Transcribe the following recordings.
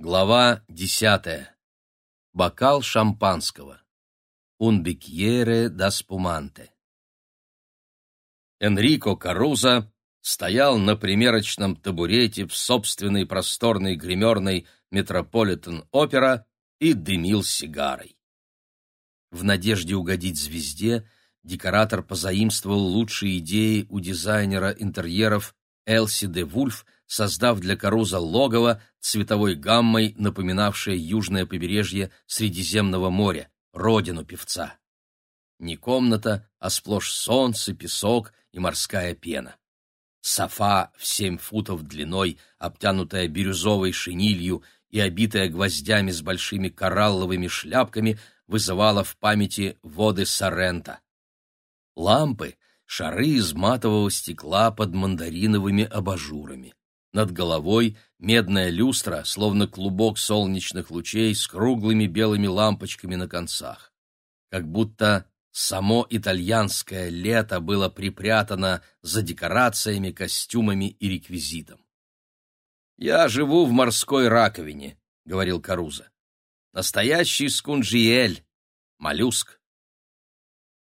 Глава десятая. Бокал шампанского. Un bicchiere da spumante. Энрико Каруза стоял на примерочном табурете в собственной просторной гримерной Метрополитен-опера и дымил сигарой. В надежде угодить звезде декоратор позаимствовал лучшие идеи у дизайнера интерьеров Элси де Вульф, создав для Каруза логово цветовой гаммой, напоминавшее южное побережье Средиземного моря, родину певца. Не комната, а сплошь солнце, песок и морская пена. Софа в семь футов длиной, обтянутая бирюзовой шинилью и обитая гвоздями с большими коралловыми шляпками, вызывала в памяти воды Соррента. Лампы — шары из матового стекла под мандариновыми абажурами. Над головой медная люстра, словно клубок солнечных лучей с круглыми белыми лампочками на концах. Как будто само итальянское лето было припрятано за декорациями, костюмами и реквизитом. «Я живу в морской раковине», — говорил Каруза. «Настоящий скунжиель, моллюск».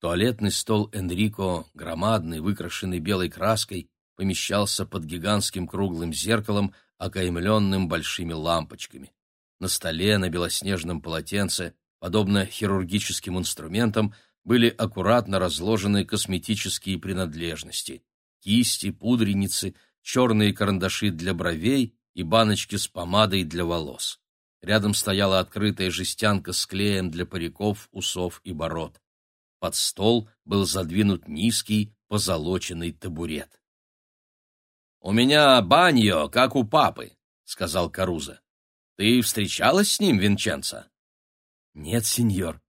Туалетный стол Энрико, громадный, выкрашенный белой краской, помещался под гигантским круглым зеркалом, окаймленным большими лампочками. На столе на белоснежном полотенце, подобно хирургическим инструментам, были аккуратно разложены косметические принадлежности — кисти, пудреницы, черные карандаши для бровей и баночки с помадой для волос. Рядом стояла открытая жестянка с клеем для париков, усов и бород. Под стол был задвинут низкий позолоченный табурет. «У меня баньо, как у папы», — сказал Каруза. «Ты встречалась с ним, Винченцо?» «Нет, сеньор».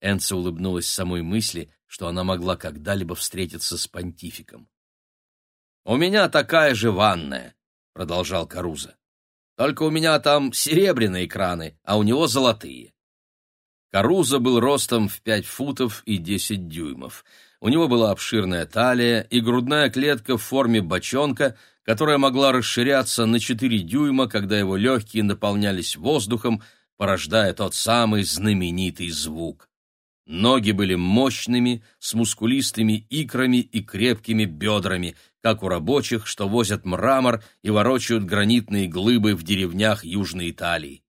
Энца улыбнулась самой мысли, что она могла когда-либо встретиться с понтификом. «У меня такая же ванная», — продолжал Каруза. «Только у меня там серебряные краны, а у него золотые». Каруза был ростом в пять футов и десять дюймов. У него была обширная талия и грудная клетка в форме бочонка, которая могла расширяться на 4 дюйма, когда его легкие наполнялись воздухом, порождая тот самый знаменитый звук. Ноги были мощными, с мускулистыми икрами и крепкими бедрами, как у рабочих, что возят мрамор и ворочают гранитные глыбы в деревнях Южной Италии.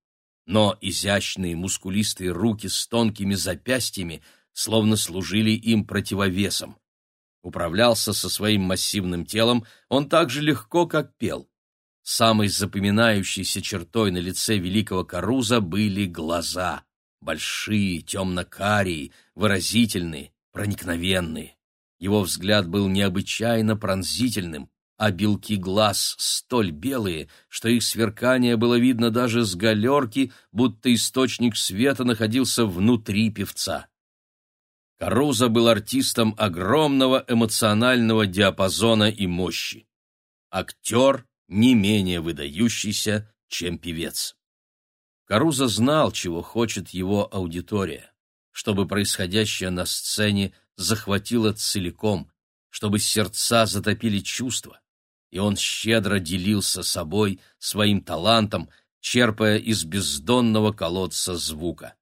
Но изящные мускулистые руки с тонкими запястьями словно служили им противовесом. Управлялся со своим массивным телом он так же легко, как пел. Самой запоминающейся чертой на лице великого Каруза были глаза. Большие, темно-карие, выразительные, проникновенные. Его взгляд был необычайно пронзительным, а белки глаз столь белые, что их сверкание было видно даже с галерки, будто источник света находился внутри певца. Каруза был артистом огромного эмоционального диапазона и мощи. Актер не менее выдающийся, чем певец. Каруза знал, чего хочет его аудитория, чтобы происходящее на сцене захватило целиком, чтобы сердца затопили чувства, и он щедро делился собой, своим талантом, черпая из бездонного колодца звука.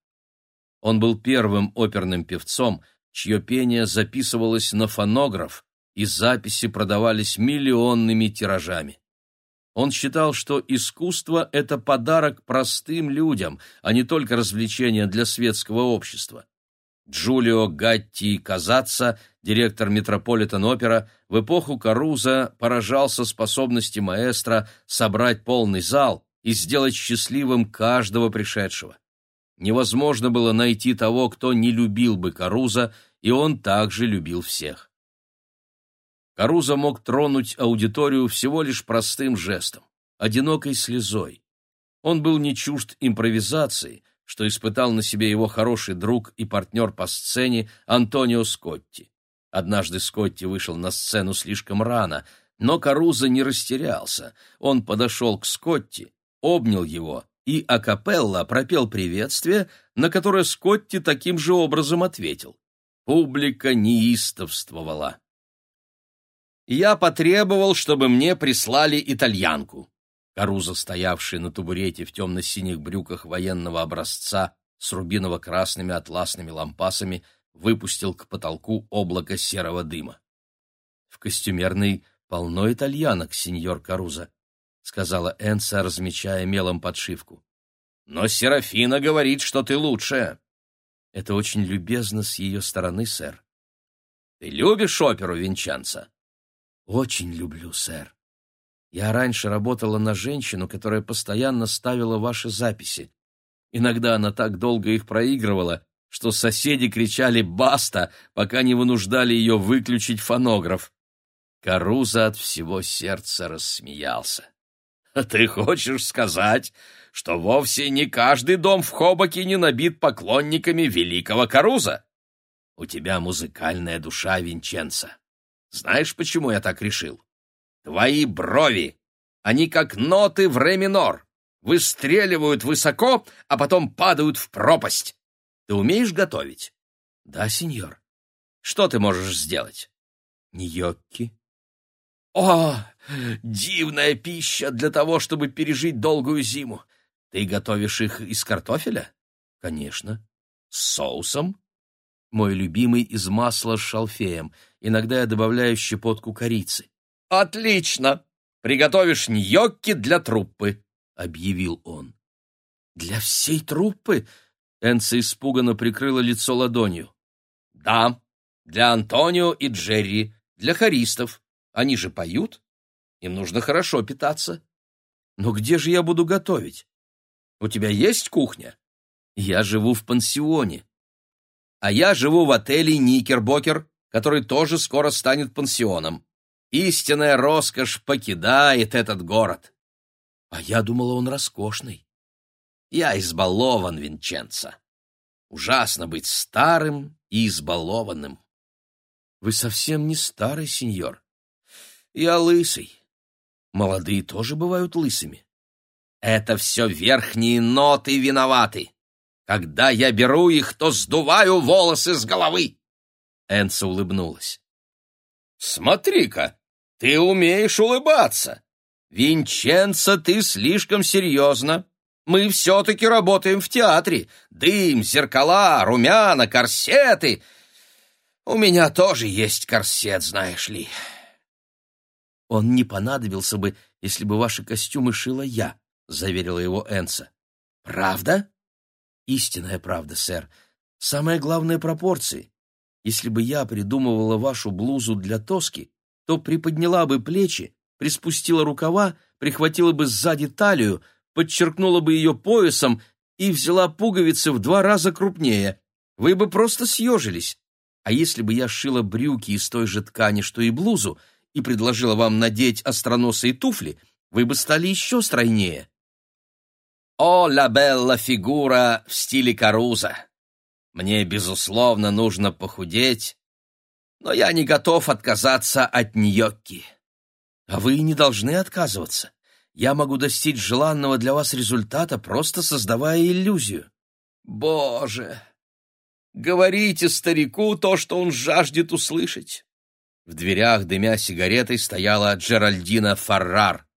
Он был первым оперным певцом, чье пение записывалось на фонограф, и записи продавались миллионными тиражами. Он считал, что искусство — это подарок простым людям, а не только развлечение для светского общества. Джулио Гатти Казаца, директор Метрополитен-опера, в эпоху Каруза поражался способности маэстро собрать полный зал и сделать счастливым каждого пришедшего. Невозможно было найти того, кто не любил бы Каруза, и он также любил всех. Каруза мог тронуть аудиторию всего лишь простым жестом, одинокой слезой. Он был не чужд импровизации, что испытал на себе его хороший друг и партнер по сцене Антонио Скотти. Однажды Скотти вышел на сцену слишком рано, но Каруза не растерялся. Он подошел к Скотти, обнял его и акапелла пропел приветствие, на которое Скотти таким же образом ответил. Публика неистовствовала. Я потребовал, чтобы мне прислали итальянку. Каруза, стоявший на табурете в темно-синих брюках военного образца с рубиново-красными атласными лампасами, выпустил к потолку облако серого дыма. — В костюмерной полно итальянок, сеньор Каруза, — сказала Энса, размечая мелом подшивку. — Но Серафина говорит, что ты лучшая. — Это очень любезно с ее стороны, сэр. — Ты любишь оперу Винчанца? — Очень люблю, сэр. Я раньше работала на женщину, которая постоянно ставила ваши записи. Иногда она так долго их проигрывала, что соседи кричали «баста», пока не вынуждали ее выключить фонограф. Каруза от всего сердца рассмеялся. «А «Ты хочешь сказать, что вовсе не каждый дом в Хобоке не набит поклонниками великого Каруза? У тебя музыкальная душа, Винченца. Знаешь, почему я так решил? Твои брови, они как ноты в ре минор, выстреливают высоко, а потом падают в пропасть. Ты умеешь готовить? Да, сеньор. Что ты можешь сделать? Ньокки. О, дивная пища для того, чтобы пережить долгую зиму. Ты готовишь их из картофеля? Конечно. С соусом? Мой любимый из масла с шалфеем. Иногда я добавляю щепотку корицы. «Отлично! Приготовишь ньокки для труппы», — объявил он. «Для всей труппы?» — Энца испуганно прикрыла лицо ладонью. «Да, для Антонио и Джерри, для хористов. Они же поют. Им нужно хорошо питаться. Но где же я буду готовить? У тебя есть кухня? Я живу в пансионе. А я живу в отеле Никербокер, который тоже скоро станет пансионом. Истинная роскошь покидает этот город. А я думала, он роскошный. Я избалован, Винченцо. Ужасно быть старым и избалованным. Вы совсем не старый, сеньор. Я лысый. Молодые тоже бывают лысыми. Это все верхние ноты виноваты. Когда я беру их, то сдуваю волосы с головы. Энса улыбнулась. Смотри-ка, ты умеешь улыбаться. Винченцо, ты слишком серьезно. Мы все-таки работаем в театре. Дым, зеркала, румяна, корсеты. У меня тоже есть корсет, знаешь ли. Он не понадобился бы, если бы ваши костюмы шила я, заверила его Энса. Правда? Истинная правда, сэр. Самое главное — пропорции. Если бы я придумывала вашу блузу для Тоски, то приподняла бы плечи, приспустила рукава, прихватила бы сзади талию, подчеркнула бы ее поясом и взяла пуговицы в два раза крупнее. Вы бы просто съежились. А если бы я шила брюки из той же ткани, что и блузу, и предложила вам надеть остроносые туфли, вы бы стали еще стройнее. О, ла белла фигура в стиле Каруза! Мне, безусловно, нужно похудеть, но я не готов отказаться от ньокки. А вы не должны отказываться. Я могу достичь желанного для вас результата, просто создавая иллюзию. Боже! Говорите старику то, что он жаждет услышать. В дверях, дымя сигаретой, стояла Джеральдина Фаррар.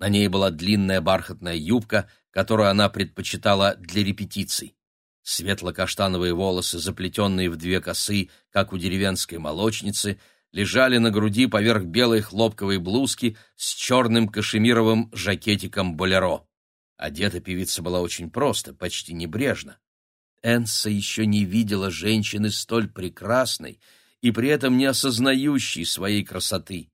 На ней была длинная бархатная юбка, которую она предпочитала для репетиций. Светло-каштановые волосы, заплетенные в две косы, как у деревенской молочницы, лежали на груди поверх белой хлопковой блузки с черным кашемировым жакетиком болеро. Одета певица была очень просто, почти небрежно. Энса еще не видела женщины столь прекрасной и при этом не осознающей своей красоты.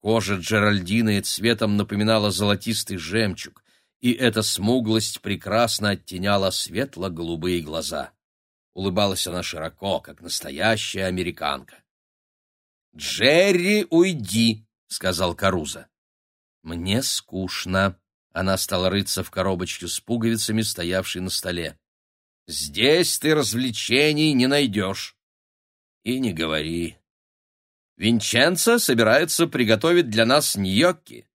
Кожа Джеральдины цветом напоминала золотистый жемчуг, и эта смуглость прекрасно оттеняла светло-голубые глаза. Улыбалась она широко, как настоящая американка. «Джерри, уйди!» — сказал Каруза. «Мне скучно». Она стала рыться в коробочке с пуговицами, стоявшей на столе. «Здесь ты развлечений не найдешь». «И не говори. Винченцо собирается приготовить для нас ньокки.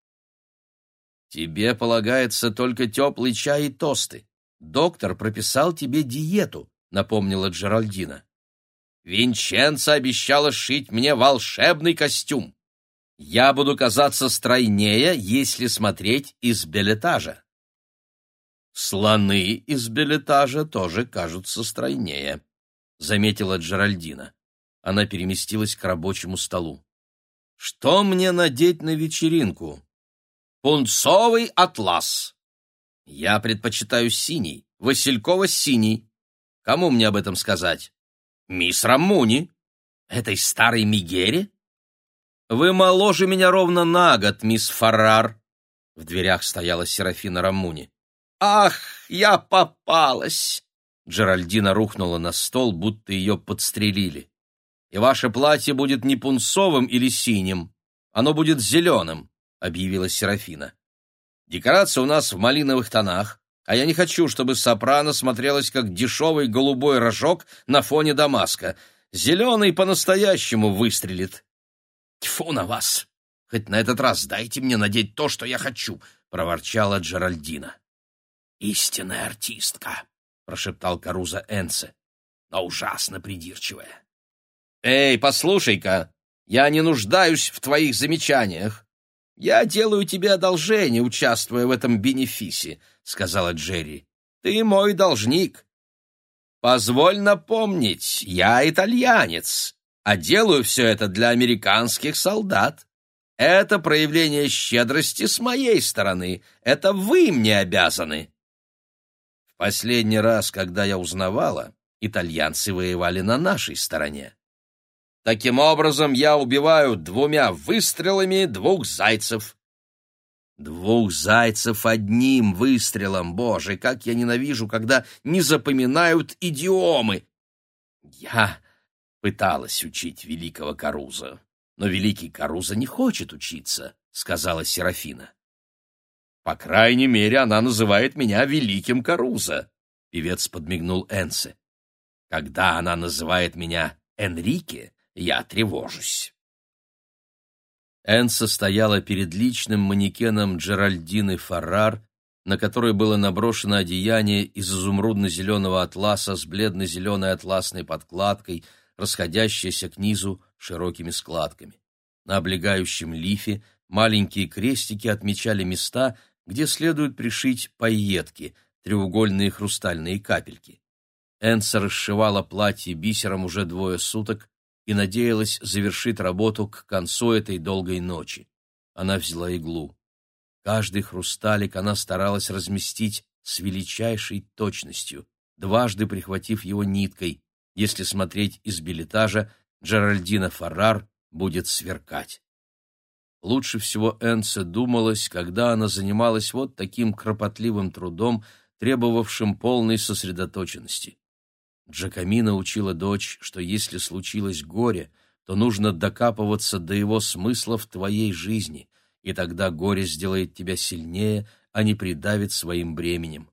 «Тебе полагается только теплый чай и тосты. Доктор прописал тебе диету», — напомнила Джеральдина. «Винченцо обещала сшить мне волшебный костюм. Я буду казаться стройнее, если смотреть из билетажа. Слоны из билетажа тоже кажутся стройнее, заметила Джеральдина. Она переместилась к рабочему столу. Что мне надеть на вечеринку? Пунцовый атлас. Я предпочитаю синий, Василькова-синий. Кому мне об этом сказать? Мисс Рамуни. Этой старой Мигере? Вы моложе меня ровно на год, мисс Фаррар. В дверях стояла Серафина Рамуни. Ах, я попалась! Джеральдина рухнула на стол, будто ее подстрелили. И ваше платье будет не пунцовым или синим, оно будет зеленым, объявила Серафина. Декорация у нас в малиновых тонах, а я не хочу, чтобы сопрано смотрелась как дешевый голубой рожок на фоне Дамаска. Зеленый по-настоящему выстрелит. Тьфу на вас! Хоть на этот раз дайте мне надеть то, что я хочу, — проворчала Джеральдина. Истинная артистка, — прошептал Каруза Энце, — но ужасно придирчивая. Эй, послушай-ка, я не нуждаюсь в твоих замечаниях. Я делаю тебе одолжение, участвуя в этом бенефисе, — сказала Джерри. Ты мой должник. Позволь напомнить, я итальянец, а делаю все это для американских солдат. Это проявление щедрости с моей стороны. Это вы мне обязаны. В последний раз, когда я узнавала, итальянцы воевали на нашей стороне. Таким образом, я убиваю двумя выстрелами двух зайцев. Двух зайцев одним выстрелом, боже, как я ненавижу, когда не запоминают идиомы. Я пыталась учить великого Каруза, но великий Каруза не хочет учиться, сказала Серафина. По крайней мере, она называет меня великим Каруза, певец подмигнул Энсе. Когда она называет меня Энрике, я тревожусь. Энса стояла перед личным манекеном Джеральдины Фаррар, на которой было наброшено одеяние из изумрудно-зеленого атласа с бледно-зеленой атласной подкладкой, расходящейся к низу широкими складками. На облегающем лифе маленькие крестики отмечали места, где следует пришить пайетки, треугольные хрустальные капельки. Энса расшивала платье бисером уже двое суток, и надеялась завершить работу к концу этой долгой ночи. Она взяла иглу. Каждый хрусталик она старалась разместить с величайшей точностью, дважды прихватив его ниткой. Если смотреть из билетажа, Джеральдина Фаррар будет сверкать. Лучше всего Энце думалось, когда она занималась вот таким кропотливым трудом, требовавшим полной сосредоточенности. Джакамина учила дочь, что если случилось горе, то нужно докапываться до его смысла в твоей жизни, и тогда горе сделает тебя сильнее, а не придавит своим бременем.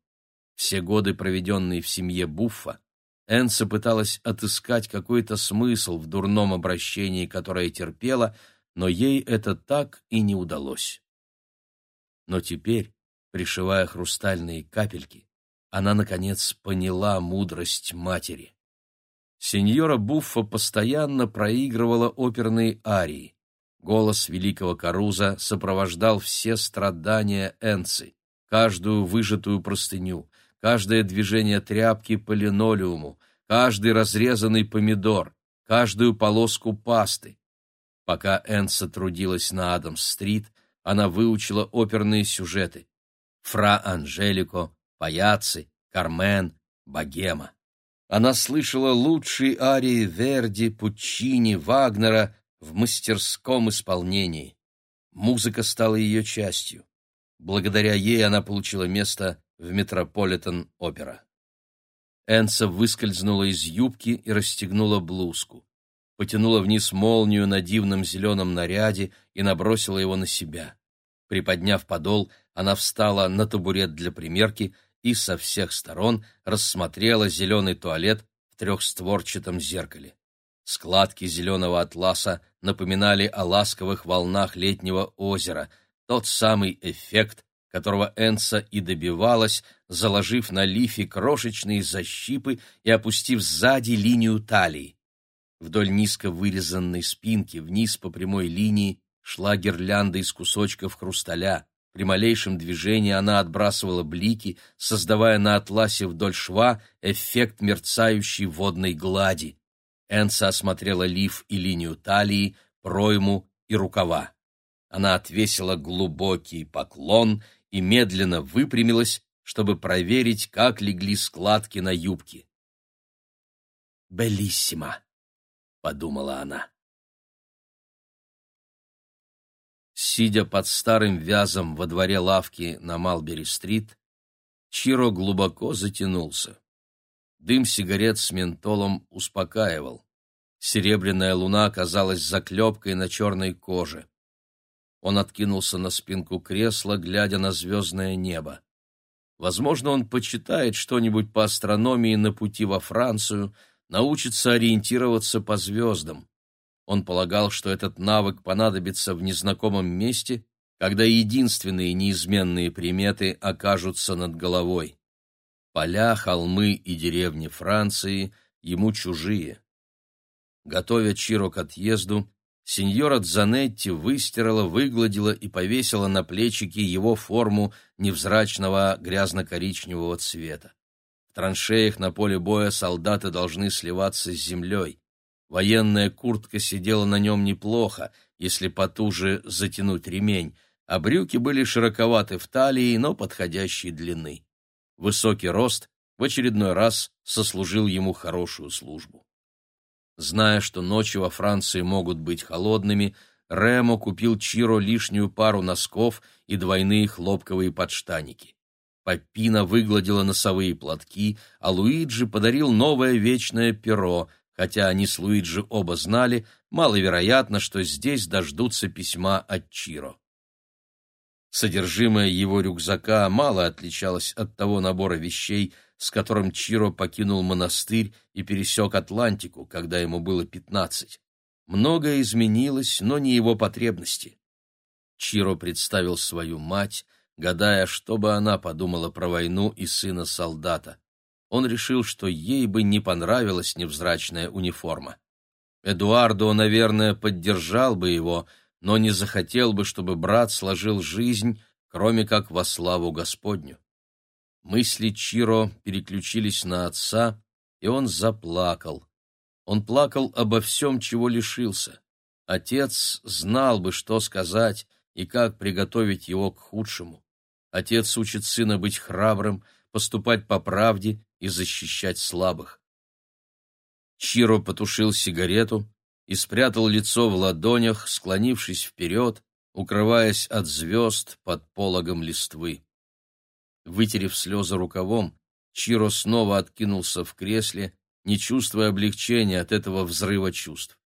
Все годы, проведенные в семье Буффа, Энса пыталась отыскать какой-то смысл в дурном обращении, которое терпела, но ей это так и не удалось. Но теперь, пришивая хрустальные капельки, она, наконец, поняла мудрость матери. Сеньора Буффа постоянно проигрывала оперные арии. Голос великого Каруза сопровождал все страдания Энци, каждую выжатую простыню, каждое движение тряпки по линолеуму, каждый разрезанный помидор, каждую полоску пасты. Пока Энса трудилась на Адамс-стрит, она выучила оперные сюжеты. Фра Анжелико, паяцы, Кармен, Богема. Она слышала лучшие арии Верди, Пуччини, Вагнера в мастерском исполнении. Музыка стала ее частью. Благодаря ей она получила место в Метрополитен-опера. Энса выскользнула из юбки и расстегнула блузку. Потянула вниз молнию на дивном зеленом наряде и набросила его на себя. Приподняв подол, она встала на табурет для примерки и со всех сторон рассмотрела зеленый туалет в трехстворчатом зеркале. Складки зеленого атласа напоминали о ласковых волнах летнего озера, тот самый эффект, которого Энса и добивалась, заложив на лифе крошечные защипы и опустив сзади линию талии. Вдоль низко вырезанной спинки вниз по прямой линии шла гирлянда из кусочков хрусталя. При малейшем движении она отбрасывала блики, создавая на атласе вдоль шва эффект мерцающей водной глади. Энса осмотрела лиф и линию талии, пройму и рукава. Она отвесила глубокий поклон и медленно выпрямилась, чтобы проверить, как легли складки на юбке. «Белиссимо!» — подумала она. Сидя под старым вязом во дворе лавки на Малбери-стрит, Чиро глубоко затянулся. Дым сигарет с ментолом успокаивал. Серебряная луна казалась заклепкой на черной коже. Он откинулся на спинку кресла, глядя на звездное небо. Возможно, он почитает что-нибудь по астрономии на пути во Францию, научится ориентироваться по звездам. Он полагал, что этот навык понадобится в незнакомом месте, когда единственные неизменные приметы окажутся над головой. Поля, холмы и деревни Франции ему чужие. Готовя Чиро к отъезду, сеньора Дзанетти выстирала, выгладила и повесила на плечики его форму невзрачного грязно-коричневого цвета. В траншеях на поле боя солдаты должны сливаться с землей. Военная куртка сидела на нем неплохо, если потуже затянуть ремень, а брюки были широковаты в талии, но подходящей длины. Высокий рост в очередной раз сослужил ему хорошую службу. Зная, что ночи во Франции могут быть холодными, Ремо купил Чиро лишнюю пару носков и двойные хлопковые подштаники. Папина выгладила носовые платки, а Луиджи подарил новое вечное перо, хотя они с Луиджи оба знали, маловероятно, что здесь дождутся письма от Чиро. Содержимое его рюкзака мало отличалось от того набора вещей, с которым Чиро покинул монастырь и пересек Атлантику, когда ему было пятнадцать. Многое изменилось, но не его потребности. Чиро представил свою мать, гадая, что бы она подумала про войну и сына солдата. Он решил, что ей бы не понравилась невзрачная униформа. Эдуардо, наверное, поддержал бы его, но не захотел бы, чтобы брат сложил жизнь, кроме как во славу Господню. Мысли Чиро переключились на отца, и он заплакал. Он плакал обо всем, чего лишился. Отец знал бы, что сказать и как приготовить его к худшему. Отец учит сына быть храбрым, поступать по правде и защищать слабых. Чиро потушил сигарету и спрятал лицо в ладонях, склонившись вперед, укрываясь от звезд под пологом листвы. Вытерев слезы рукавом, Чиро снова откинулся в кресле, не чувствуя облегчения от этого взрыва чувств.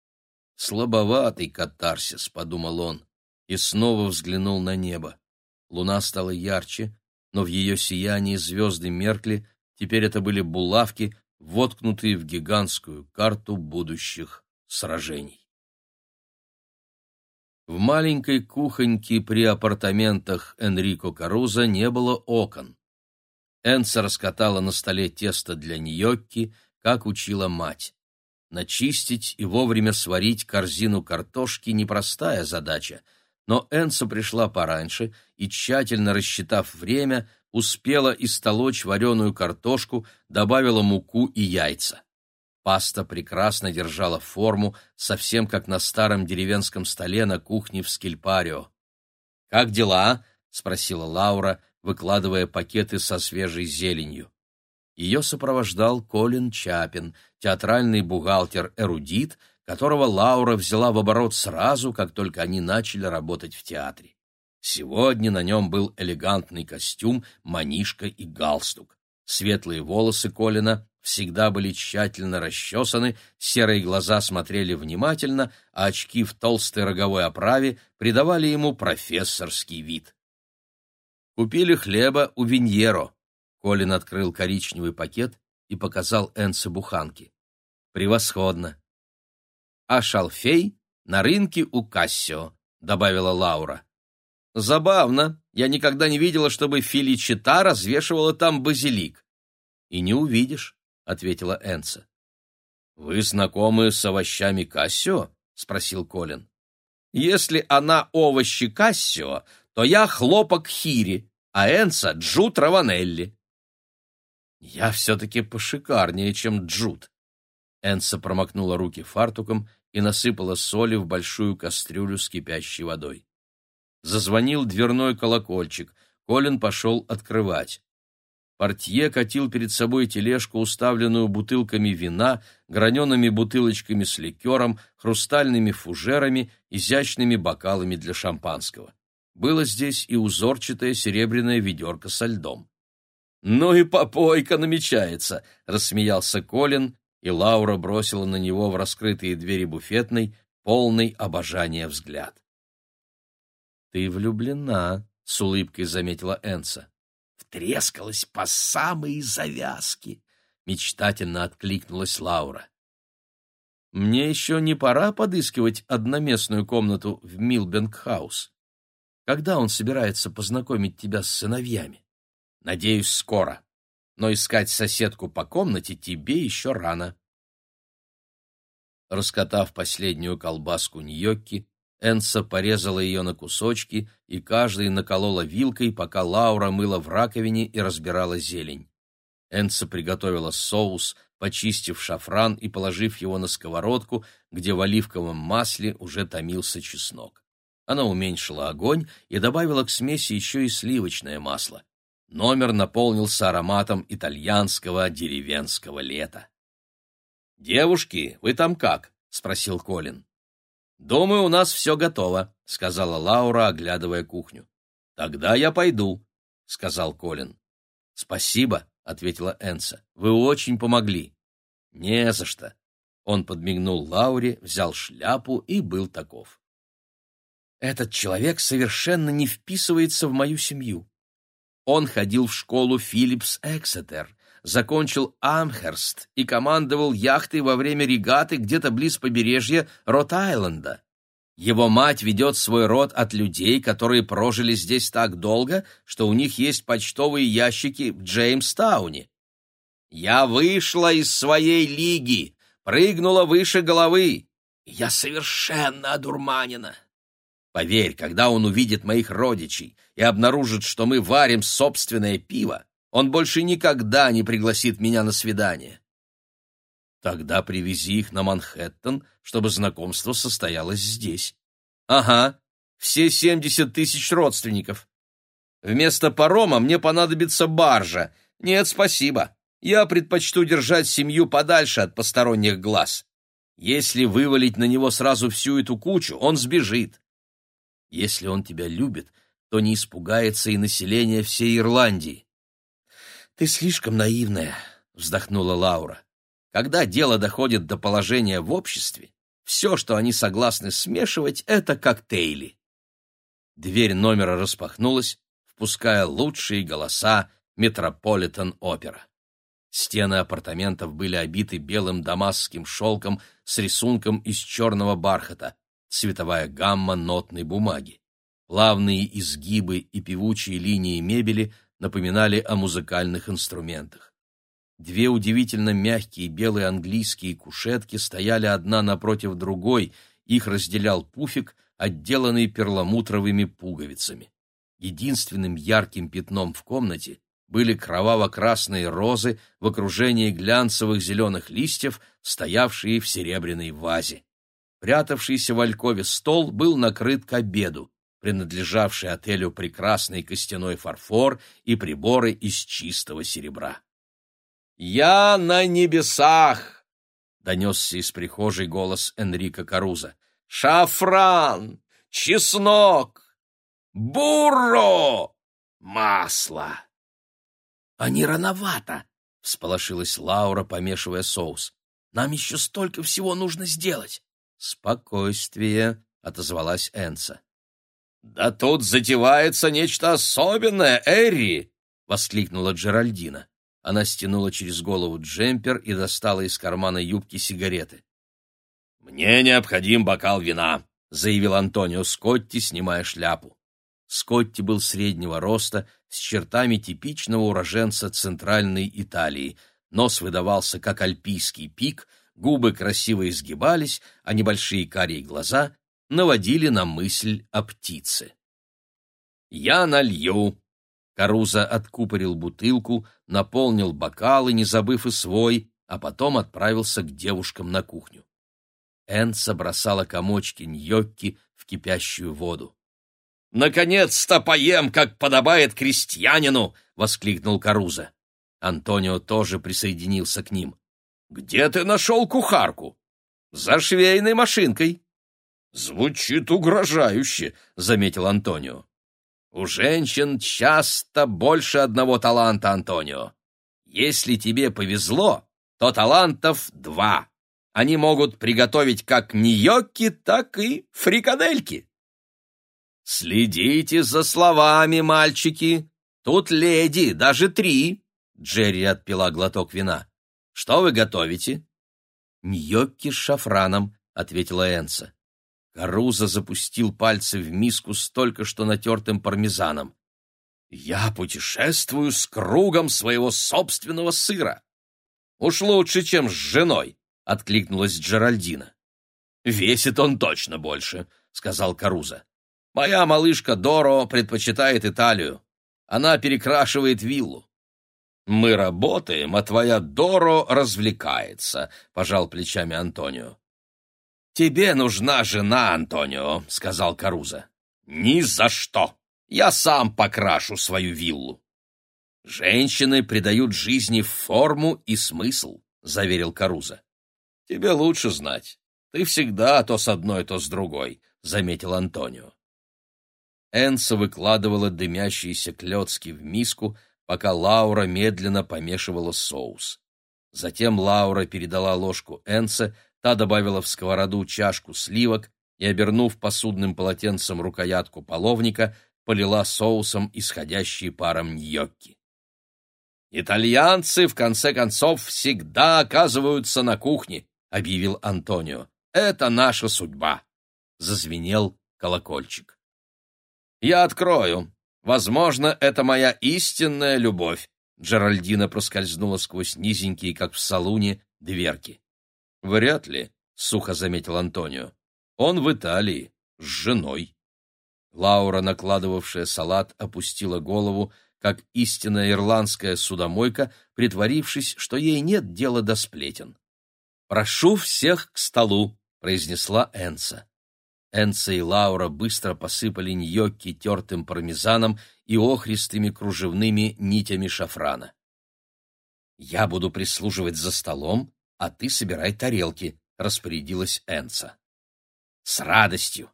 «Слабоватый катарсис», — подумал он, и снова взглянул на небо. Луна стала ярче, но в ее сиянии звезды меркли, теперь это были булавки, воткнутые в гигантскую карту будущих сражений. В маленькой кухоньке при апартаментах Энрико Каруза не было окон. Энца раскатала на столе тесто для ньокки, как учила мать. Начистить и вовремя сварить корзину картошки — непростая задача, но Энца пришла пораньше и, тщательно рассчитав время, успела истолочь вареную картошку, добавила муку и яйца. Паста прекрасно держала форму, совсем как на старом деревенском столе на кухне в Скильпарио. «Как дела?» — спросила Лаура, выкладывая пакеты со свежей зеленью. Ее сопровождал Колин Чапин, театральный бухгалтер-эрудит, которого Лаура взяла в оборот сразу, как только они начали работать в театре. Сегодня на нем был элегантный костюм, манишка и галстук. Светлые волосы Колина всегда были тщательно расчесаны, серые глаза смотрели внимательно, а очки в толстой роговой оправе придавали ему профессорский вид. Купили хлеба у Виньеро. Колин открыл коричневый пакет и показал Энце буханки. Превосходно. А шалфей на рынке у Кассио, добавила Лаура. Забавно, я никогда не видела, чтобы Филичита развешивала там базилик. И не увидишь. — ответила Энса. «Вы знакомы с овощами Кассио?» — спросил Колин. Если она овощи Кассио, то я хлопок Хири, а Энца — Джут Раванелли. Я все-таки пошикарнее, чем Джут. Энса промокнула руки фартуком и насыпала соли в большую кастрюлю с кипящей водой. Зазвонил дверной колокольчик. Колин пошел открывать. Портье катил перед собой тележку, уставленную бутылками вина, гранеными бутылочками с ликером, хрустальными фужерами, изящными бокалами для шампанского. Было здесь и узорчатое серебряное ведерко со льдом. «Ну и попойка намечается!» — рассмеялся Колин, и Лаура бросила на него в раскрытые двери буфетной полный обожания взгляд. «Ты влюблена», — с улыбкой заметила Энса втрескалась по самые завязки, — мечтательно откликнулась Лаура. Мне еще не пора подыскивать одноместную комнату в Милбэнк-хаус. Когда он собирается познакомить тебя с сыновьями? Надеюсь, скоро. Но искать соседку по комнате тебе еще рано. Раскатав последнюю колбаску ньокки, Энса порезала ее на кусочки, и каждый наколола вилкой, пока Лаура мыла в раковине и разбирала зелень. Энса приготовила соус, почистив шафран и положив его на сковородку, где в оливковом масле уже томился чеснок. Она уменьшила огонь и добавила к смеси еще и сливочное масло. Номер наполнился ароматом итальянского деревенского лета. «Девушки, вы там как?» — спросил Колин. «Думаю, у нас все готово», — сказала Лаура, оглядывая кухню. «Тогда я пойду», — сказал Колин. «Спасибо», — ответила Энса. «Вы очень помогли». «Не за что». Он подмигнул Лауре, взял шляпу и был таков. «Этот человек совершенно не вписывается в мою семью. Он ходил в школу Филлипс Эксетер, закончил Амхерст и командовал яхтой во время регаты где-то близ побережья Рот-Айленда. Его мать ведет свой род от людей, которые прожили здесь так долго, что у них есть почтовые ящики в Джеймстауне. Я вышла из своей лиги, прыгнула выше головы. Я совершенно одурманена. Поверь, когда он увидит моих родичей и обнаружит, что мы варим собственное пиво, он больше никогда не пригласит меня на свидание. Тогда привези их на Манхэттен, чтобы знакомство состоялось здесь. Ага, все семьдесят тысяч родственников. Вместо парома мне понадобится баржа. Нет, спасибо. Я предпочту держать семью подальше от посторонних глаз. Если вывалить на него сразу всю эту кучу, он сбежит. Если он тебя любит, то не испугается и население всей Ирландии. «Ты слишком наивная», — вздохнула Лаура. «Когда дело доходит до положения в обществе, все, что они согласны смешивать, — это коктейли». Дверь номера распахнулась, впуская лучшие голоса Метрополитен-опера. Стены апартаментов были обиты белым дамасским шелком с рисунком из черного бархата, цветовая гамма нотной бумаги. Плавные изгибы и певучие линии мебели напоминали о музыкальных инструментах. Две удивительно мягкие белые английские кушетки стояли одна напротив другой, их разделял пуфик, отделанный перламутровыми пуговицами. Единственным ярким пятном в комнате были кроваво-красные розы в окружении глянцевых зеленых листьев, стоявшие в серебряной вазе. Прятавшийся в алькове стол был накрыт к обеду принадлежавший отелю прекрасный костяной фарфор и приборы из чистого серебра. «Я на небесах!» — донесся из прихожей голос Энрика Каруза. «Шафран! Чеснок! Бурро! Масло!» «А не рановато!» — всполошилась Лаура, помешивая соус. «Нам еще столько всего нужно сделать!» «Спокойствие!» — отозвалась Энса. «Да тут затевается нечто особенное, Эри!» — воскликнула Джеральдина. Она стянула через голову джемпер и достала из кармана юбки сигареты. «Мне необходим бокал вина», — заявил Антонио Скотти, снимая шляпу. Скотти был среднего роста, с чертами типичного уроженца Центральной Италии. Нос выдавался, как альпийский пик, губы красиво изгибались, а небольшие карие глаза наводили на мысль о птице. «Я налью!» Каруза откупорил бутылку, наполнил бокалы, не забыв и свой, а потом отправился к девушкам на кухню. Энца бросала комочки ньокки в кипящую воду. «Наконец-то поем, как подобает крестьянину!» — воскликнул Каруза. Антонио тоже присоединился к ним. «Где ты нашел кухарку?» «За швейной машинкой». «Звучит угрожающе», — заметил Антонио. «У женщин часто больше одного таланта, Антонио. Если тебе повезло, то талантов два. Они могут приготовить как ньокки, так и фрикадельки». «Следите за словами, мальчики. Тут леди, даже три». Джерри отпила глоток вина. «Что вы готовите?» «Ньокки с шафраном», — ответила Энса. Каруза запустил пальцы в миску с только что натертым пармезаном. «Я путешествую с кругом своего собственного сыра. Уж лучше, чем с женой», — откликнулась Джеральдина. «Весит он точно больше», — сказал Каруза. «Моя малышка Доро предпочитает Италию. Она перекрашивает виллу. «Мы работаем, а твоя Доро развлекается», — пожал плечами Антонио. «Тебе нужна жена, Антонио», — сказал Каруза. «Ни за что! Я сам покрашу свою виллу». «Женщины придают жизни форму и смысл», — заверил Каруза. «Тебе лучше знать. Ты всегда то с одной, то с другой», — заметил Антонио. Энса выкладывала дымящиеся клетки в миску, пока Лаура медленно помешивала соус. Затем Лаура передала ложку Энце, та добавила в сковороду чашку сливок и, обернув посудным полотенцем рукоятку половника, полила соусом исходящие паром ньокки. «Итальянцы, в конце концов, всегда оказываются на кухне», — объявил Антонио. «Это наша судьба». Зазвенел колокольчик. «Я открою», Возможно, это моя истинная любовь. Джеральдина проскользнула сквозь низенькие, как в салуне, дверки. Вряд ли, сухо заметил Антонио. Он в Италии с женой. Лаура, накладывавшая салат, опустила голову, как истинная ирландская судомойка, притворившись, что ей нет дела до сплетен. «Прошу всех к столу», — произнесла Энса. Энца и Лаура быстро посыпали ньокки тертым пармезаном и охристыми кружевными нитями шафрана. «Я буду прислуживать за столом, а ты собирай тарелки», — распорядилась Энца. «С радостью.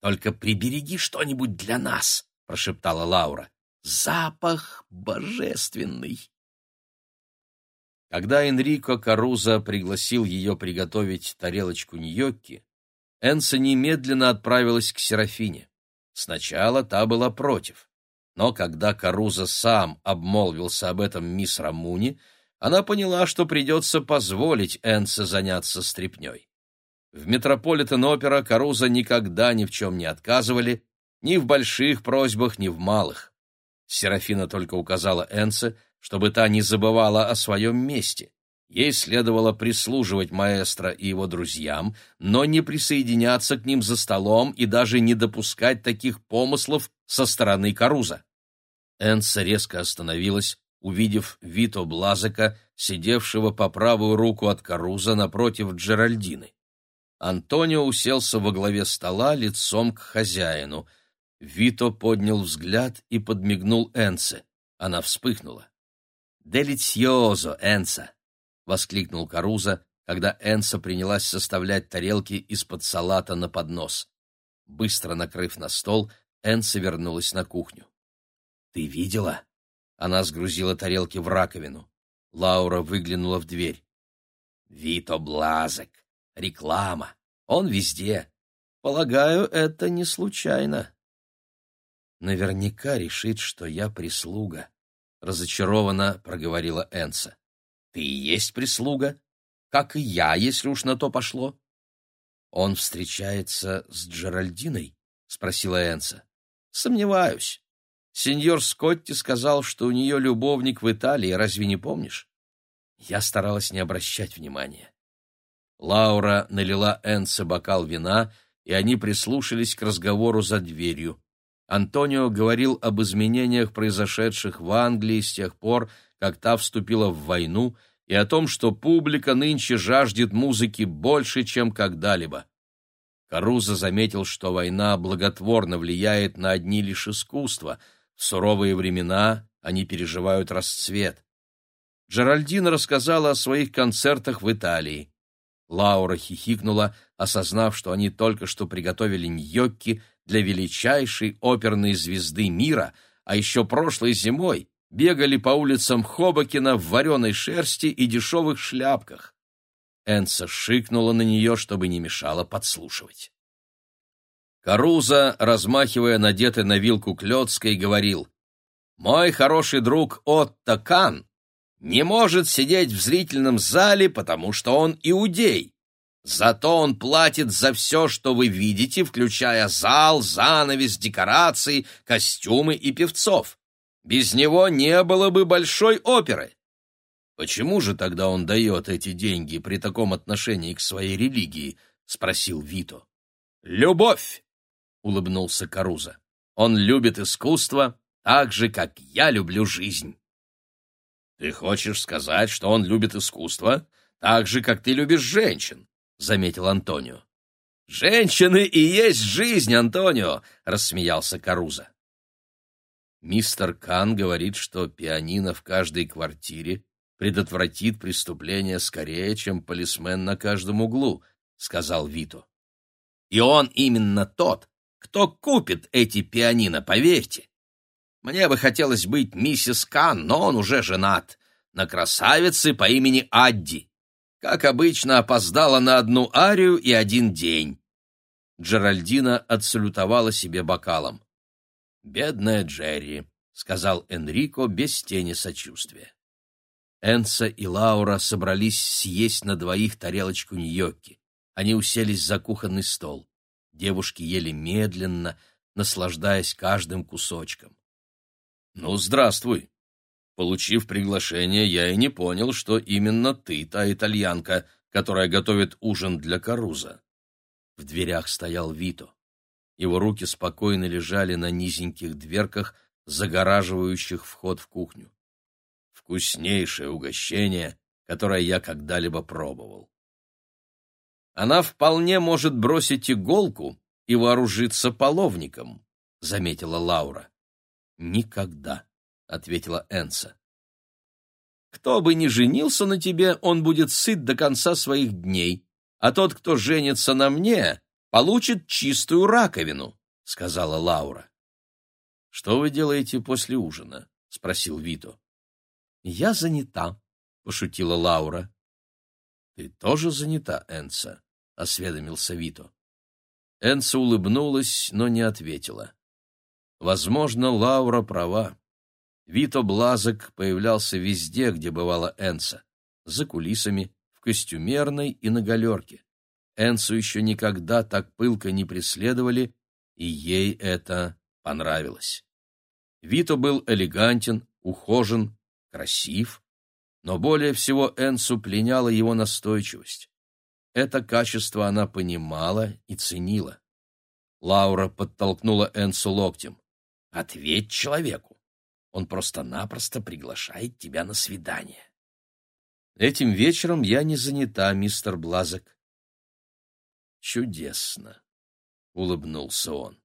Только прибереги что-нибудь для нас», — прошептала Лаура. «Запах божественный». Когда Энрико Каруза пригласил ее приготовить тарелочку ньокки, Энса немедленно отправилась к Серафине. Сначала та была против, но когда Каруза сам обмолвился об этом мисс Рамуни, она поняла, что придется позволить Энсе заняться стряпней. В Метрополитен-опера Каруза никогда ни в чем не отказывали, ни в больших просьбах, ни в малых. Серафина только указала Энсе, чтобы та не забывала о своем месте. Ей следовало прислуживать маэстро и его друзьям, но не присоединяться к ним за столом и даже не допускать таких помыслов со стороны Каруза. Энса резко остановилась, увидев Вито Блазека, сидевшего по правую руку от Каруза напротив Джеральдины. Антонио уселся во главе стола лицом к хозяину. Вито поднял взгляд и подмигнул Энсе. Она вспыхнула. «Делициозо, Энса! — воскликнул Каруза, когда Энса принялась составлять тарелки из-под салата на поднос. Быстро накрыв на стол, Энса вернулась на кухню. «Ты видела?» Она сгрузила тарелки в раковину. Лаура выглянула в дверь. «Вито Блазек! Реклама! Он везде! Полагаю, это не случайно!» «Наверняка решит, что я прислуга», — разочарованно проговорила Энса. Ты и есть прислуга, как и я, если уж на то пошло. Он встречается с Джеральдиной? спросила Энса. Сомневаюсь. Сеньор Скотти сказал, что у нее любовник в Италии, разве не помнишь? Я старалась не обращать внимания. Лаура налила Энсе бокал вина и они прислушались к разговору за дверью. Антонио говорил об изменениях, произошедших в Англии с тех пор, как та вступила в войну, и о том, что публика нынче жаждет музыки больше, чем когда-либо. Каруза заметил, что война благотворно влияет на одни лишь искусства. В суровые времена они переживают расцвет. Джеральдина рассказала о своих концертах в Италии. Лаура хихикнула, осознав, что они только что приготовили ньокки для величайшей оперной звезды мира, а еще прошлой зимой бегали по улицам Хобокина в вареной шерсти и дешевых шляпках. Энса шикнула на нее, чтобы не мешало подслушивать. Каруза, размахивая надетой на вилку клёцкой, говорил, «Мой хороший друг Отто Кан не может сидеть в зрительном зале, потому что он иудей. Зато он платит за все, что вы видите, включая зал, занавес, декорации, костюмы и певцов. Без него не было бы большой оперы. Почему же тогда он дает эти деньги при таком отношении к своей религии? спросил Вито. Любовь, улыбнулся Каруза. Он любит искусство так же, как я люблю жизнь. Ты хочешь сказать, что он любит искусство так же, как ты любишь женщин? заметил Антонио. Женщины и есть жизнь, Антонио, рассмеялся Каруза. Мистер Кан говорит, что пианино в каждой квартире предотвратит преступление скорее, чем полисмен на каждом углу, сказал Вито. И он именно тот, кто купит эти пианино, поверьте. Мне бы хотелось быть миссис Кан, но он уже женат на красавице по имени Адди. Как обычно, опоздала на одну арию и один день. Джеральдина отсалютовала себе бокалом. «Бедная Джерри», — сказал Энрико без тени сочувствия. Энса и Лаура собрались съесть на двоих тарелочку ньокки. Они уселись за кухонный стол. Девушки ели медленно, наслаждаясь каждым кусочком. «Ну, здравствуй!» Получив приглашение, я и не понял, что именно ты та итальянка, которая готовит ужин для Каруза. В дверях стоял Вито. Его руки спокойно лежали на низеньких дверках, загораживающих вход в кухню. Вкуснейшее угощение, которое я когда-либо пробовал. Она вполне может бросить иголку и вооружиться половником, заметила Лаура. Никогда, ответила Энса. Кто бы ни женился на тебе, он будет сыт до конца своих дней, а тот, кто женится на мне, получит чистую раковину, — сказала Лаура. — Что вы делаете после ужина? — спросил Вито. — Я занята, — пошутила Лаура. — Ты тоже занята, Энца? — осведомился Вито. Энца улыбнулась, но не ответила. Возможно, Лаура права. Вито Блазок появлялся везде, где бывала Энца. За кулисами, в костюмерной и на галерке. Энсу еще никогда так пылко не преследовали, и ей это понравилось. Вито был элегантен, ухожен, красив, но более всего Энсу пленяла его настойчивость. Это качество она понимала и ценила. Лаура подтолкнула Энсу локтем. «Ответь человеку. Он просто-напросто приглашает тебя на свидание». «Этим вечером я не занята, мистер Блазок. Чудесно, улыбнулся он.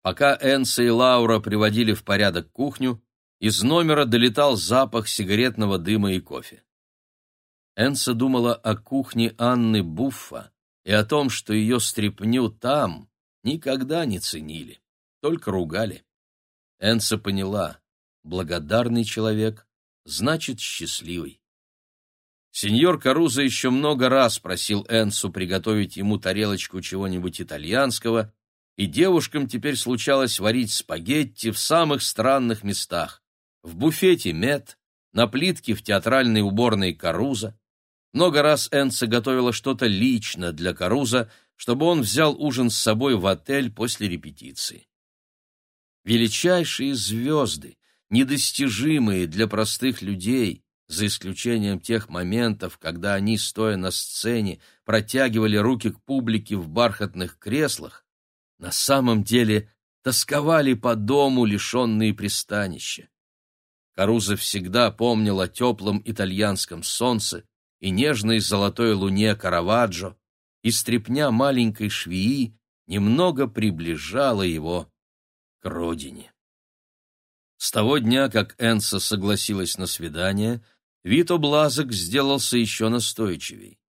Пока Энса и Лаура приводили в порядок кухню, из номера долетал запах сигаретного дыма и кофе. Энса думала о кухне Анны Буффа и о том, что ее стряпню там никогда не ценили, только ругали. Энса поняла, благодарный человек значит счастливый. Сеньор Каруза еще много раз просил Энсу приготовить ему тарелочку чего-нибудь итальянского, и девушкам теперь случалось варить спагетти в самых странных местах. В буфете Мед, на плитке в театральной уборной Каруза. Много раз Энса готовила что-то лично для Каруза, чтобы он взял ужин с собой в отель после репетиции. Величайшие звезды, недостижимые для простых людей, за исключением тех моментов, когда они, стоя на сцене, протягивали руки к публике в бархатных креслах, на самом деле тосковали по дому, лишенные пристанища. Каруза всегда помнил о теплом итальянском солнце и нежной золотой луне Караваджо, и стрепня маленькой швеи немного приближала его к родине. С того дня, как Энса согласилась на свидание, Вито Блазок сделался еще настойчивей.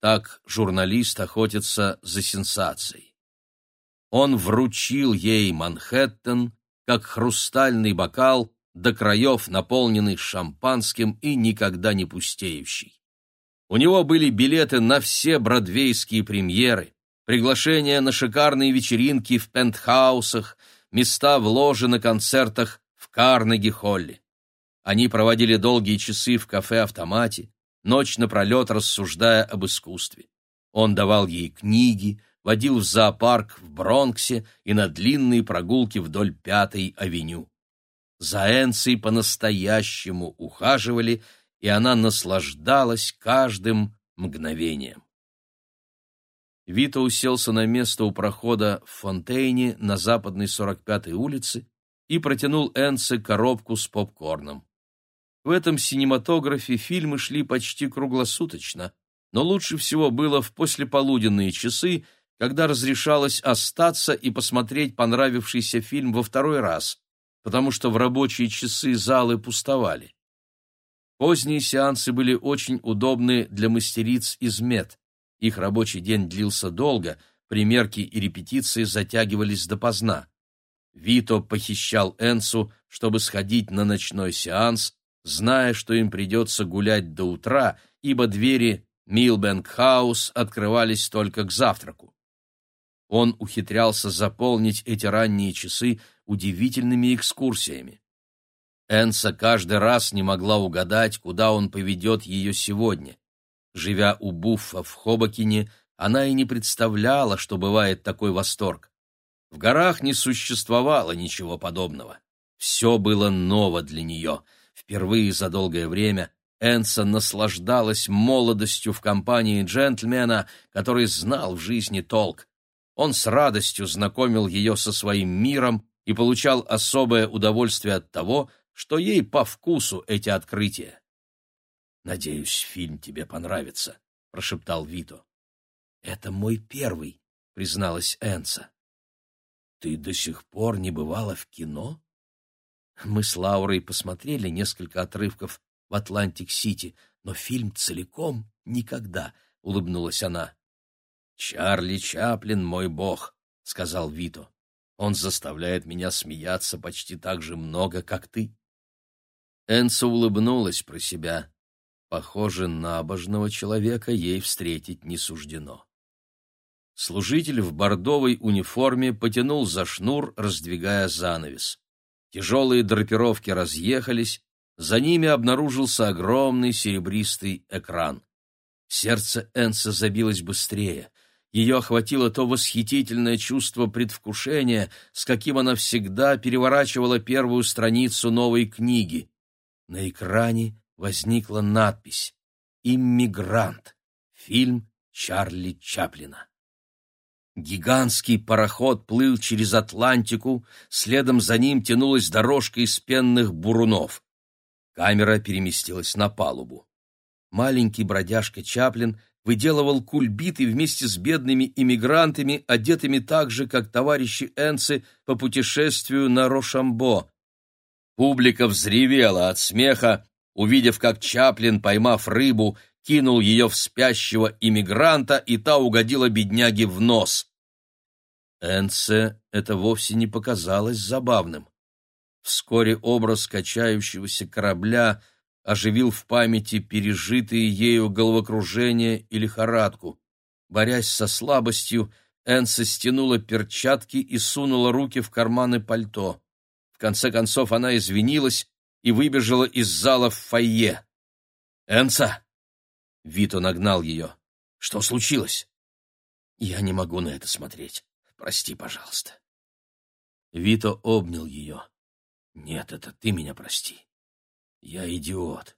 Так журналист охотится за сенсацией. Он вручил ей Манхэттен, как хрустальный бокал, до краев наполненный шампанским и никогда не пустеющий. У него были билеты на все бродвейские премьеры, приглашения на шикарные вечеринки в пентхаусах, места в ложе на концертах в Карнеги-холле. Они проводили долгие часы в кафе-автомате, ночь напролет рассуждая об искусстве. Он давал ей книги, водил в зоопарк в Бронксе и на длинные прогулки вдоль Пятой авеню. За Энцей по-настоящему ухаживали, и она наслаждалась каждым мгновением. Вита уселся на место у прохода в Фонтейне на западной 45-й улице и протянул Энце коробку с попкорном. В этом синематографе фильмы шли почти круглосуточно, но лучше всего было в послеполуденные часы, когда разрешалось остаться и посмотреть понравившийся фильм во второй раз, потому что в рабочие часы залы пустовали. Поздние сеансы были очень удобны для мастериц из Мет. Их рабочий день длился долго, примерки и репетиции затягивались допоздна. Вито похищал Энсу, чтобы сходить на ночной сеанс, зная, что им придется гулять до утра, ибо двери Милбэнк-хаус открывались только к завтраку. Он ухитрялся заполнить эти ранние часы удивительными экскурсиями. Энса каждый раз не могла угадать, куда он поведет ее сегодня. Живя у Буффа в Хобокине, она и не представляла, что бывает такой восторг. В горах не существовало ничего подобного. Все было ново для нее. Впервые за долгое время Энса наслаждалась молодостью в компании джентльмена, который знал в жизни толк. Он с радостью знакомил ее со своим миром и получал особое удовольствие от того, что ей по вкусу эти открытия. «Надеюсь, фильм тебе понравится», — прошептал Вито. «Это мой первый», — призналась Энса. «Ты до сих пор не бывала в кино?» Мы с Лаурой посмотрели несколько отрывков в Атлантик-Сити, но фильм целиком никогда, — улыбнулась она. «Чарли Чаплин, мой бог», — сказал Вито. «Он заставляет меня смеяться почти так же много, как ты». Энса улыбнулась про себя. Похоже, набожного человека ей встретить не суждено. Служитель в бордовой униформе потянул за шнур, раздвигая занавес. Тяжелые драпировки разъехались, за ними обнаружился огромный серебристый экран. Сердце Энса забилось быстрее. Ее охватило то восхитительное чувство предвкушения, с каким она всегда переворачивала первую страницу новой книги. На экране возникла надпись «Иммигрант. Фильм Чарли Чаплина». Гигантский пароход плыл через Атлантику, следом за ним тянулась дорожка из пенных бурунов. Камера переместилась на палубу. Маленький бродяжка Чаплин выделывал кульбиты вместе с бедными иммигрантами, одетыми так же, как товарищи Энцы по путешествию на Рошамбо. Публика взревела от смеха, увидев, как Чаплин, поймав рыбу, кинул ее в спящего иммигранта, и та угодила бедняге в нос. Энце это вовсе не показалось забавным. Вскоре образ качающегося корабля оживил в памяти пережитые ею головокружение и лихорадку. Борясь со слабостью, Энса стянула перчатки и сунула руки в карманы пальто. В конце концов она извинилась и выбежала из зала в фойе. «Энса!» Вито нагнал ее. «Что случилось?» «Я не могу на это смотреть. Прости, пожалуйста». Вито обнял ее. «Нет, это ты меня прости. Я идиот.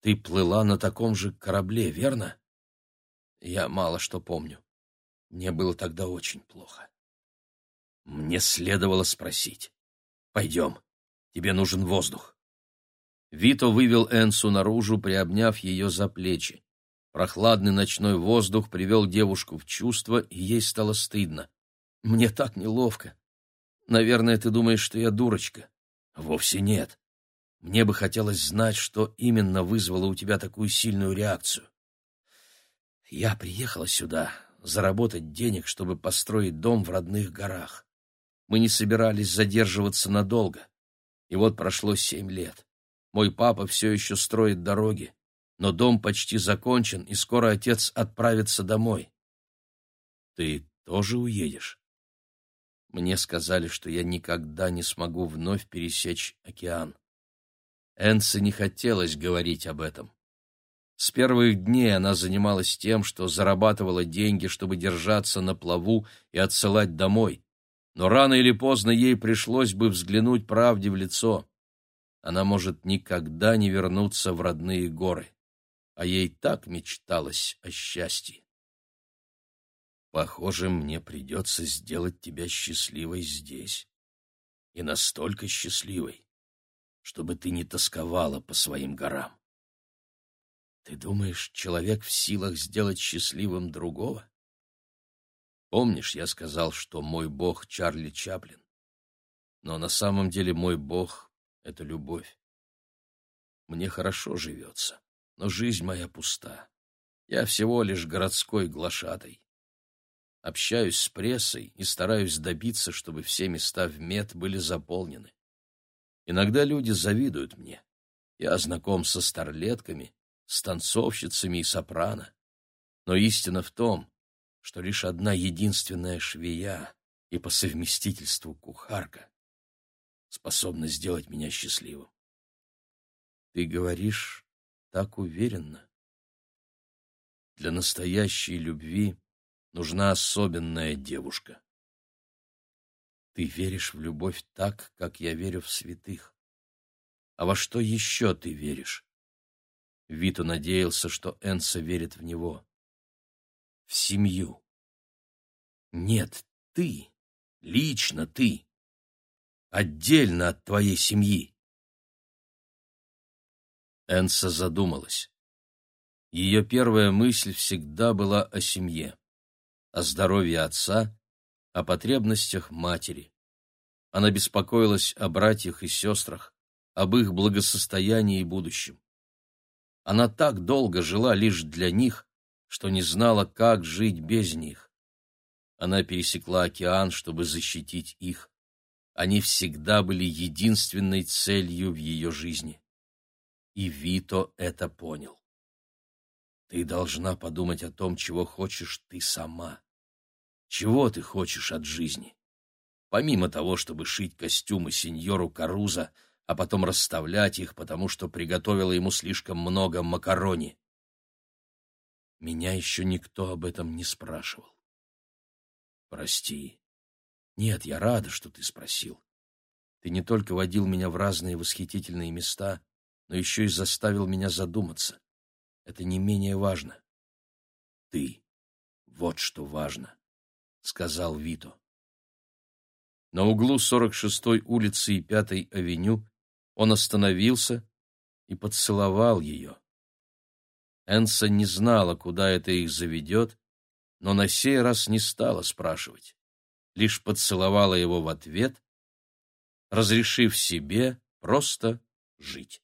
Ты плыла на таком же корабле, верно? Я мало что помню. Мне было тогда очень плохо. Мне следовало спросить. Пойдем, тебе нужен воздух. Вито вывел Энсу наружу, приобняв ее за плечи. Прохладный ночной воздух привел девушку в чувство, и ей стало стыдно. «Мне так неловко. Наверное, ты думаешь, что я дурочка». «Вовсе нет. Мне бы хотелось знать, что именно вызвало у тебя такую сильную реакцию. Я приехала сюда заработать денег, чтобы построить дом в родных горах. Мы не собирались задерживаться надолго. И вот прошло семь лет. Мой папа все еще строит дороги, но дом почти закончен, и скоро отец отправится домой. Ты тоже уедешь? Мне сказали, что я никогда не смогу вновь пересечь океан. Энце не хотелось говорить об этом. С первых дней она занималась тем, что зарабатывала деньги, чтобы держаться на плаву и отсылать домой. Но рано или поздно ей пришлось бы взглянуть правде в лицо. Она может никогда не вернуться в родные горы. А ей так мечталось о счастье. Похоже, мне придется сделать тебя счастливой здесь. И настолько счастливой, чтобы ты не тосковала по своим горам. Ты думаешь, человек в силах сделать счастливым другого? Помнишь, я сказал, что мой бог Чарли Чаплин? Но на самом деле мой бог — это любовь. Мне хорошо живется, но жизнь моя пуста. Я всего лишь городской глашатай. Общаюсь с прессой и стараюсь добиться, чтобы все места в мед были заполнены. Иногда люди завидуют мне. Я знаком со старлетками, с танцовщицами и сопрано. Но истина в том, что лишь одна единственная швея и по совместительству кухарка способна сделать меня счастливым. Ты говоришь так уверенно. Для настоящей любви нужна особенная девушка. Ты веришь в любовь так, как я верю в святых. А во что еще ты веришь? Виту надеялся, что Энса верит в него. В семью. Нет, ты, лично ты, отдельно от твоей семьи. Энса задумалась. Ее первая мысль всегда была о семье, о здоровье отца, о потребностях матери. Она беспокоилась о братьях и сестрах, об их благосостоянии и будущем. Она так долго жила лишь для них, что не знала, как жить без них. Она пересекла океан, чтобы защитить их. Они всегда были единственной целью в ее жизни. И Вито это понял. Ты должна подумать о том, чего хочешь ты сама. Чего ты хочешь от жизни? Помимо того, чтобы шить костюмы сеньору Каруза, а потом расставлять их, потому что приготовила ему слишком много макарони. Меня еще никто об этом не спрашивал. Прости. Нет, я рада, что ты спросил. Ты не только водил меня в разные восхитительные места, но еще и заставил меня задуматься. Это не менее важно. Ты. Вот что важно, — сказал Вито. На углу 46-й улицы и 5-й авеню он остановился и поцеловал ее. Энса не знала, куда это их заведет, но на сей раз не стала спрашивать, лишь поцеловала его в ответ, разрешив себе просто жить.